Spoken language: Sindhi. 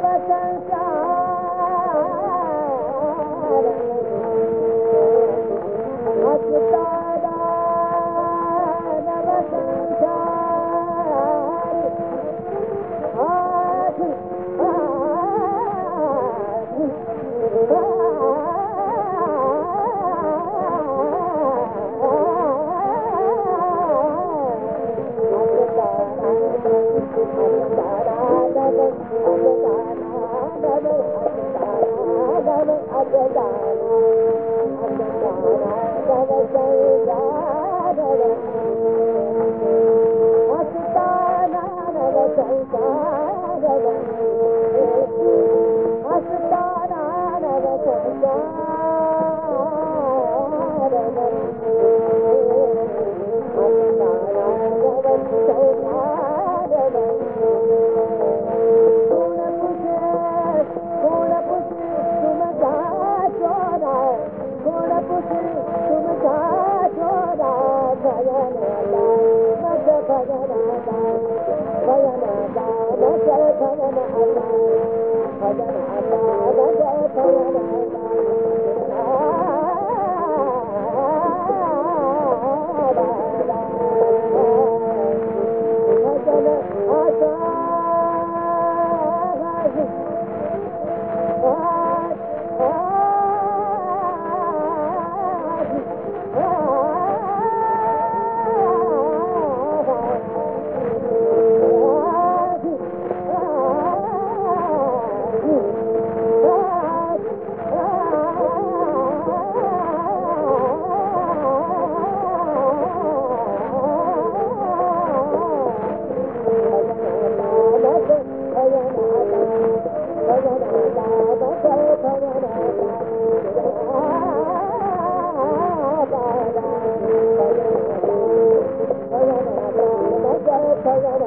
श 我咋 اها جا را اها جا تا را ڀڳ ڀا